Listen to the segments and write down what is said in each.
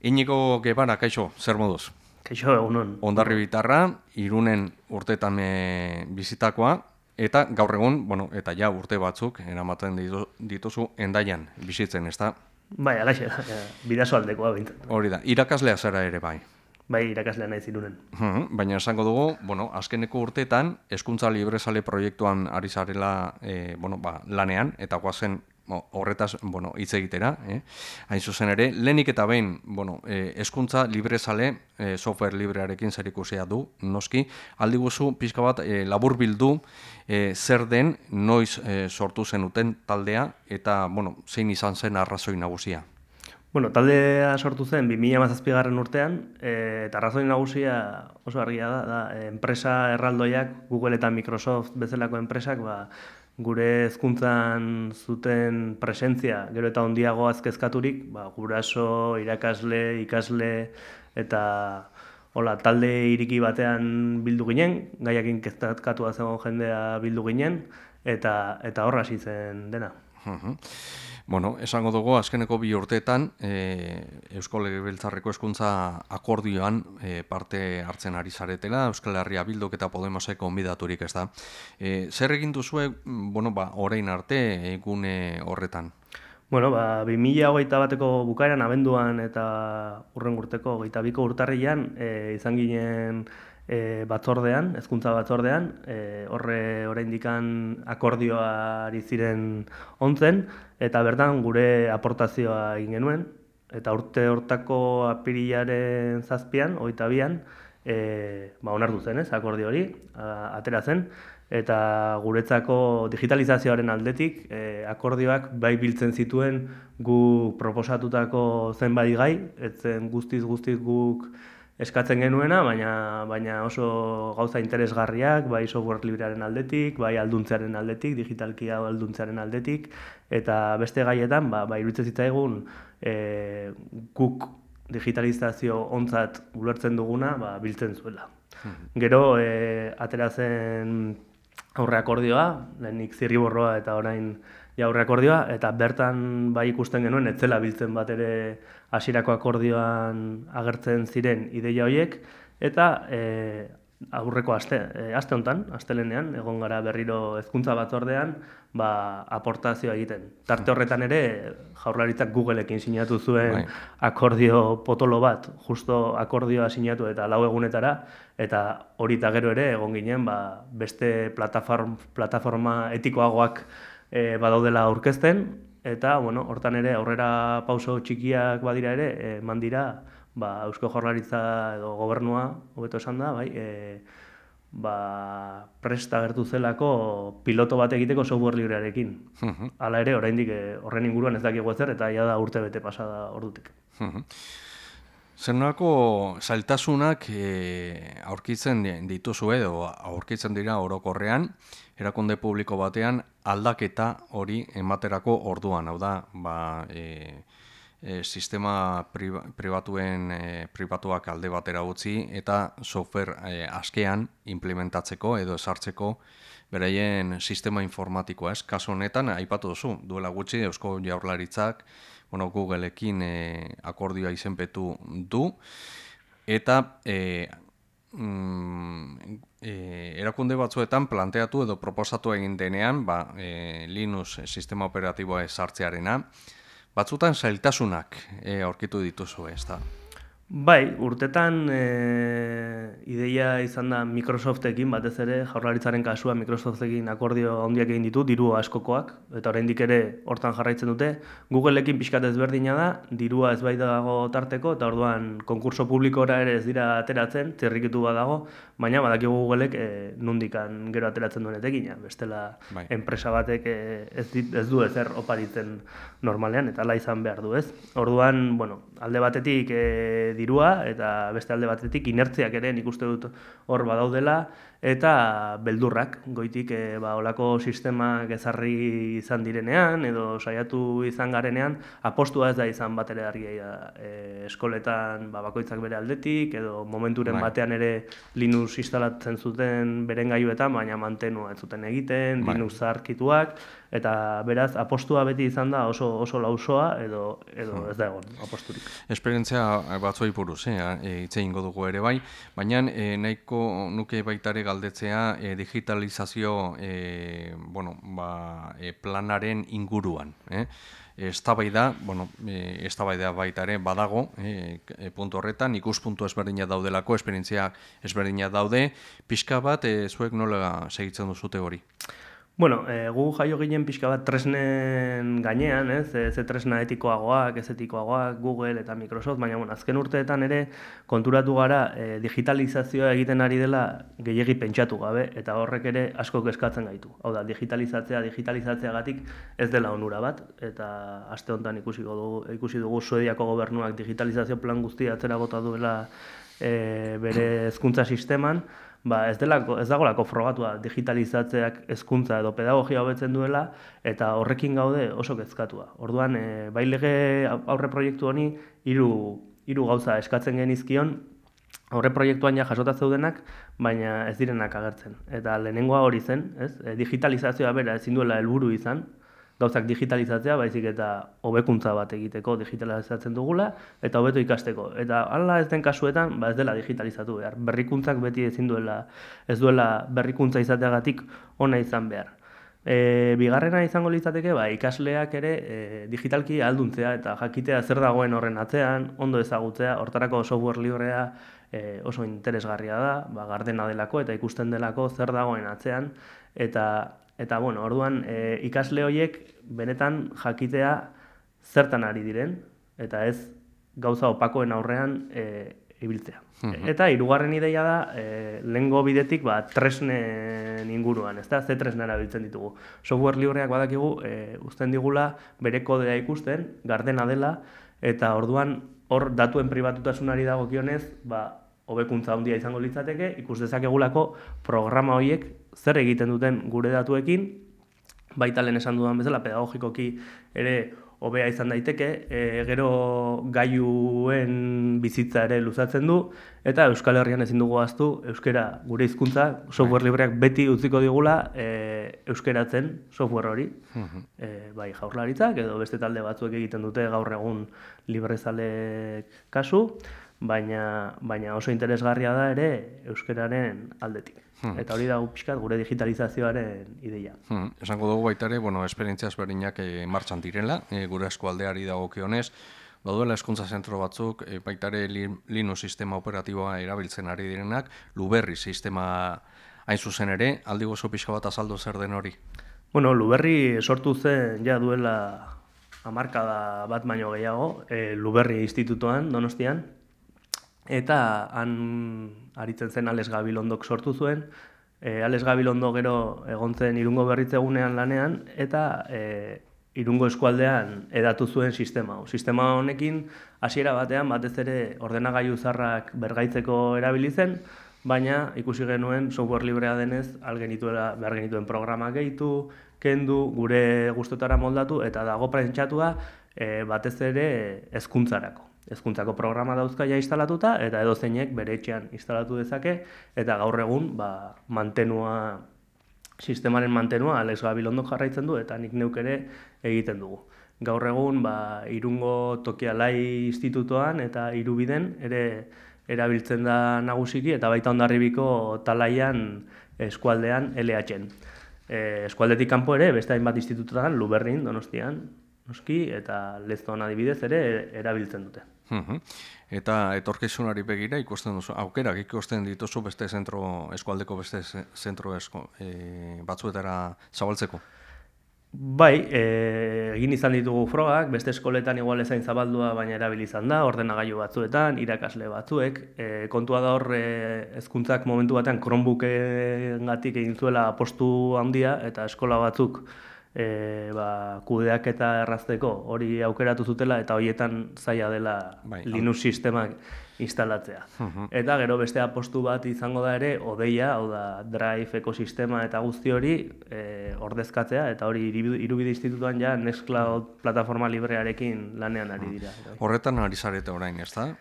Inigo Gebara, kaixo, zer moduz? Kaixo, egunon. Ondarri bitarra, irunen urtetan e, bizitakoa, eta gaur egun, bueno, eta ja urte batzuk, eramaten ditu, dituzu endaian bizitzen, ez da? Bai, alaxe, bidazo aldekoa bintzen. Hori da, irakaslea zara ere bai. Bai, irakaslea nahi zirunen. Hmm, baina esango dugu, bueno, azkeneko urteetan, eskuntza librezale proiektuan ari zarela e, bueno, ba, lanean, eta guazen horretaz, bueno, hitz egitera, eh? Hain zuzen ere, lehenik eta behin, bueno, eh, eskuntza librezale, eh, software librearekin zer du, noski, aldi guzu, pixka bat, eh, labur bildu, eh, zer den, noiz eh, sortu zenuten taldea, eta, bueno, zein izan zen arrazoi nagusia? Bueno, taldea sortu zen 2000 mazazpigarren urtean, e, eta arrazoi nagusia oso argia da, da, enpresa erraldoiak, Google eta Microsoft bezalako enpresak, ba, gure hezkuntzan zuten presentzia gero eta hondiago azkezkaturik, ba, guraso, irakasle, ikasle eta hola, talde iriki batean bildu ginen, gaiakin keztatkatu zegoen jendea bildu ginen, eta eta horra zen dena. Bueno, esango dugu, azkeneko bi urteetan, e, Eusko Legebiltzarreko eskuntza akordioan e, parte hartzen ari zaretela, Euskal Herria Bilduk eta Podemoseko onbidaturik ez da. E, zer egin duzue, bueno, ba, orain arte egune horretan? Bueno, ba, 2008 bateko bukaeran abenduan eta urren urteko gaita biko urtarrian e, izan ginen e, batzordean, hezkuntza batzordean, e, horre oraindikan akordioari ziren ontzen, eta bertan gure aportazioa egin genuen, eta urte hortako apirilaren zazpian, oita bian, e, ba, onartu zen, ez, akordio hori, atera zen, eta guretzako digitalizazioaren aldetik, e, akordioak bai biltzen zituen gu proposatutako zenbait gai, etzen guztiz guztiz guk eskatzen genuena, baina, baina oso gauza interesgarriak, bai software librearen aldetik, bai alduntzearen aldetik, digitalki alduntzearen aldetik, eta beste gaietan, ba, ba iruditzen zitzaigun, e, guk digitalizazio ontzat ulertzen duguna, ba, biltzen zuela. Mhm. Gero, e, atera zen aurre akordioa, lehenik zirriborroa eta orain jaurre akordioa, eta bertan bai ikusten genuen, etzela biltzen bat ere hasierako akordioan agertzen ziren ideia horiek, eta e, aurreko aste, e, aste honetan, astelenean, egon gara berriro hezkuntza batzordean, ba, aportazioa egiten. Tarte horretan ere, jaurlaritzak Googleekin sinatu zuen bai. akordio potolo bat, justo akordioa sinatu eta lau egunetara, eta hori eta gero ere, egon ginen, ba, beste plataforma, plataforma etikoagoak e, badaudela aurkezten eta bueno, hortan ere aurrera pauso txikiak badira ere eman dira ba, Eusko Jaurlaritza edo gobernua hobeto esan da, bai, e, ba, presta gertu zelako piloto bat egiteko software librearekin. Hala ere, oraindik e, horren inguruan ez dakigu ezer eta ja da urte bete pasada ordutik. Zer nolako zailtasunak e, aurkitzen dituzu edo aurkitzen dira orokorrean, erakunde publiko batean aldaketa hori ematerako orduan, hau da, ba, e, e, sistema pribatuen e, pribatuak alde batera utzi eta software e, askean implementatzeko edo esartzeko beraien sistema informatikoa, ez? Kasu honetan aipatu duzu, duela gutxi Eusko Jaurlaritzak, bueno, Googleekin e, akordioa izenpetu du eta e, mm, e, erakunde batzuetan planteatu edo proposatu egin denean, ba, e, Linux sistema operatiboa esartzearena, batzutan zailtasunak e, aurkitu dituzu ez da. Bai, urtetan e, ideia izan da Microsoftekin batez ere, jaurlaritzaren kasua Microsoftekin akordio handiak egin ditu, diru askokoak, eta oraindik ere hortan jarraitzen dute. Googleekin pixkat ezberdina da, dirua ez bai dago tarteko, eta orduan konkurso publikora ere ez dira ateratzen, zerrikitu badago, baina badakigu Googleek e, nundikan gero ateratzen duenetekin, ja, bestela bai. enpresa batek e, ez, dit, ez du ezer oparitzen normalean, eta la izan behar du ez. Orduan, bueno, alde batetik e, dirua eta beste alde batetik inertziak ere nik uste dut hor badaudela eta beldurrak goitik e, ba olako sistemak ezarri izan direnean edo saiatu izan garenean apostua ez da izan bat ere argia e, eskoletan ba, bakoitzak bere aldetik edo momenturen bai. batean ere Linux instalatzen zuten beren gaiuetan baina mantenua ez zuten egiten bai. Linux zarkituak Eta beraz, apostua beti izan da oso, oso lausoa edo, edo ez da egon aposturik. Esperientzia batzoi buruz, eh, e, ingo dugu ere bai, baina e, nahiko nuke baitare galdetzea e, digitalizazio e, bueno, ba, e, planaren inguruan. Eh? Eztabaida, bueno, eztabaida baita ere badago, e, puntu horretan ikuspuntu ezberdina daudelako, esperientzia ezberdina daude, pixka bat e, zuek nola segitzen duzute hori? Bueno, e, gu jaio ginen pixka bat tresnen gainean, ez, ze tresna etikoagoak, ez etikoagoak, Google eta Microsoft, baina bueno, azken urteetan ere konturatu gara e, digitalizazioa egiten ari dela gehiegi pentsatu gabe, eta horrek ere asko eskatzen gaitu. Hau da, digitalizatzea, digitalizatzeagatik ez dela onura bat, eta aste honetan ikusi dugu, ikusi dugu Suediako gobernuak digitalizazio plan guztia atzera bota duela e, bere hezkuntza sisteman, ba, ez, delako, ez dagolako frogatua digitalizatzeak hezkuntza edo pedagogia hobetzen duela eta horrekin gaude oso kezkatua. Orduan, e, bai lege aurre proiektu honi hiru hiru gauza eskatzen genizkion aurre proiektuan ja jasota zeudenak, baina ez direnak agertzen. Eta lehenengoa hori zen, ez? E, digitalizazioa bera ezin duela helburu izan, gauzak digitalizatzea, baizik eta hobekuntza bat egiteko digitalizatzen dugula, eta hobeto ikasteko. Eta hala ez den kasuetan, ba ez dela digitalizatu behar. Berrikuntzak beti ezin duela, ez duela berrikuntza izateagatik ona izan behar. E, bigarrena izango litzateke, ba, ikasleak ere e, digitalki alduntzea eta jakitea zer dagoen horren atzean, ondo ezagutzea, hortarako software librea e, oso interesgarria da, ba, gardena delako eta ikusten delako zer dagoen atzean, eta Eta, bueno, orduan, e, ikasle horiek benetan jakitea zertan ari diren, eta ez gauza opakoen aurrean e, ibiltzea. Eta hirugarren ideia da, e, lehengo bidetik, ba, tresnen inguruan, ez da, ze tresnera biltzen ditugu. Software libreak badakigu, e, uzten digula, bere kodea ikusten, gardena dela, eta orduan, hor datuen pribatutasunari dagokionez, ba, hobekuntza handia izango litzateke, ikus dezakegulako programa horiek zer egiten duten gure datuekin, baita lehen esan dudan bezala pedagogikoki ere hobea izan daiteke, e, gero gaiuen bizitza ere luzatzen du, eta Euskal Herrian ezin dugu aztu, euskera gure hizkuntza software bai. libreak beti utziko digula e, euskeratzen software hori, e, bai jaurlaritzak edo beste talde batzuek egiten dute gaur egun librezalek kasu, baina, baina oso interesgarria da ere euskararen aldetik. Hmm. Eta hori da pixkat gure digitalizazioaren ideia. Hmm. Esango dugu baita ere, bueno, esperientzia ezberdinak e, martxan direla, e, gure eskualdeari dagokionez, Baduela eskuntza zentro batzuk, e, baita ere Linux sistema operatiboa erabiltzen ari direnak, Luberri sistema hain zuzen ere, aldi gozo pixka bat azaldu zer den hori? Bueno, Luberri sortu zen ja duela amarkada bat baino gehiago, e, Luberri institutoan, donostian, eta han aritzen zen Ales Gabilondok sortu zuen, e, Ales Gabilondo gero egon zen irungo berritzegunean lanean, eta e, irungo eskualdean edatu zuen sistema. Sistema honekin hasiera batean batez ere ordenagailu zarrak bergaitzeko erabili zen, baina ikusi genuen software librea denez algenituela behar genituen programa gehitu, kendu, gure gustotara moldatu eta dago prentsatua e, batez ere hezkuntzarako ezkuntzako programa dauzka ja instalatuta eta edo zeinek bere etxean instalatu dezake eta gaur egun ba, mantenua sistemaren mantenua Alex Gabilondo jarraitzen du eta nik neuk ere egiten dugu. Gaur egun ba, irungo tokialai institutoan eta irubiden ere erabiltzen da nagusiki eta baita ondarribiko talaian eskualdean LH-en. E, eskualdetik kanpo ere beste hainbat institutotan Luberrin, Donostian, noski eta Lezton adibidez ere erabiltzen dute. Eta etorkizunari begira ikusten duzu, aukerak ikusten dituzu beste zentro, eskualdeko beste zentro esko, e, batzuetara zabaltzeko? Bai, e, egin izan ditugu frogak, beste eskoletan igual ezain zabaldua baina erabilizan da, ordenagailu batzuetan, irakasle batzuek. E, kontua da hor, e, ezkuntzak momentu batean Chromebooken gatik egin zuela postu handia, eta eskola batzuk e, ba, kudeak eta errazteko hori aukeratu zutela eta hoietan zaila dela bai, Linux sistemak instalatzea. Eta gero beste apostu bat izango da ere, odeia, hau da, Drive ekosistema eta guzti hori e, ordezkatzea, eta hori irubide institutuan ja Nextcloud plataforma librearekin lanean ari dira. Horretan ari zarete orain, ez da?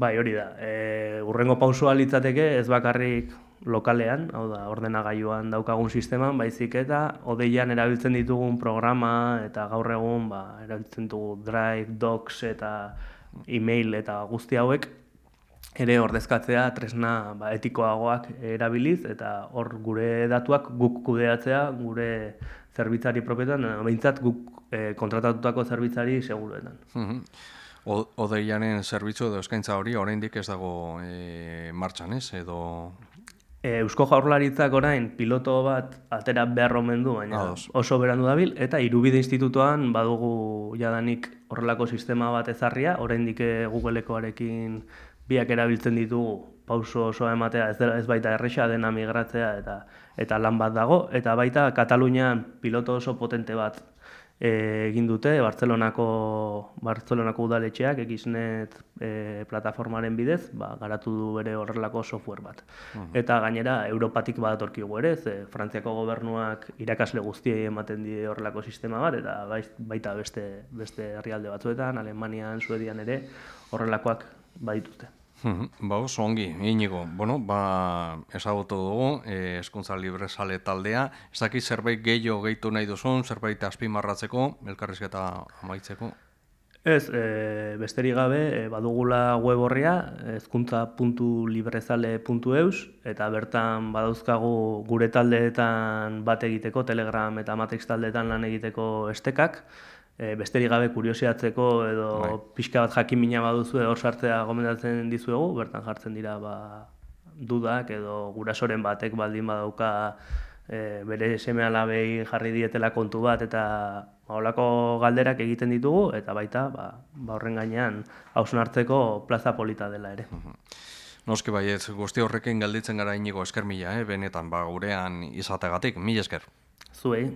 Bai, hori da. E, urrengo pausua litzateke, ez bakarrik lokalean, hau da, ordenagailuan daukagun sisteman, baizik eta odeian erabiltzen ditugun programa eta gaur egun ba, erabiltzen dugu Drive, Docs eta email eta guzti hauek ere ordezkatzea tresna ba, etikoagoak erabiliz eta hor gure datuak guk kudeatzea gure zerbitzari propietan, behintzat guk e, kontratatutako zerbitzari seguruetan. Mhm. Odeianen zerbitzu edo eskaintza hori oraindik ez dago e, martxan, ez? Edo Eusko Jaurlaritzak orain piloto bat atera behar omen du, baina Ados. oso berandu dabil, eta irubide institutuan badugu jadanik horrelako sistema bat ezarria, oraindik eh, Googlekoarekin biak erabiltzen ditugu pauso osoa ematea, ez, ez baita erresa dena migratzea eta eta lan bat dago, eta baita Katalunian piloto oso potente bat e, egin dute Bartzelonako Bartzelonako udaletxeak Xnet e, plataformaren bidez, ba, garatu du bere horrelako software bat. Eta gainera Europatik badatorkigu ere, ze Frantziako gobernuak irakasle guztiei ematen die horrelako sistema bat eta baita beste beste herrialde batzuetan, Alemanian, Suedian ere horrelakoak badituzte. Ba, oso ongi, inigo. Bueno, ba, ezagutu dugu, eh, eskuntza libre sale taldea. Ez dakit zerbait gehiago gehitu nahi duzun, zerbait azpimarratzeko, elkarrizketa amaitzeko. Ez, e, besterik gabe, e, badugula web horria, ezkuntza.librezale.eus, eta bertan badauzkagu gure taldeetan bat egiteko, Telegram eta Matrix taldeetan lan egiteko estekak, e, besterik gabe kuriosiatzeko edo Bai. pixka bat jakin mina baduzu hor sartzea gomendatzen dizuegu, bertan jartzen dira ba, dudak edo gurasoren batek baldin badauka e, bere seme alabei jarri dietela kontu bat eta ba, holako galderak egiten ditugu eta baita ba, ba horren gainean hausnartzeko plaza polita dela ere. Noski baietz, guzti horrekin galditzen gara inigo esker mila, eh? benetan, ba, gurean izategatik, mila esker. Zuei.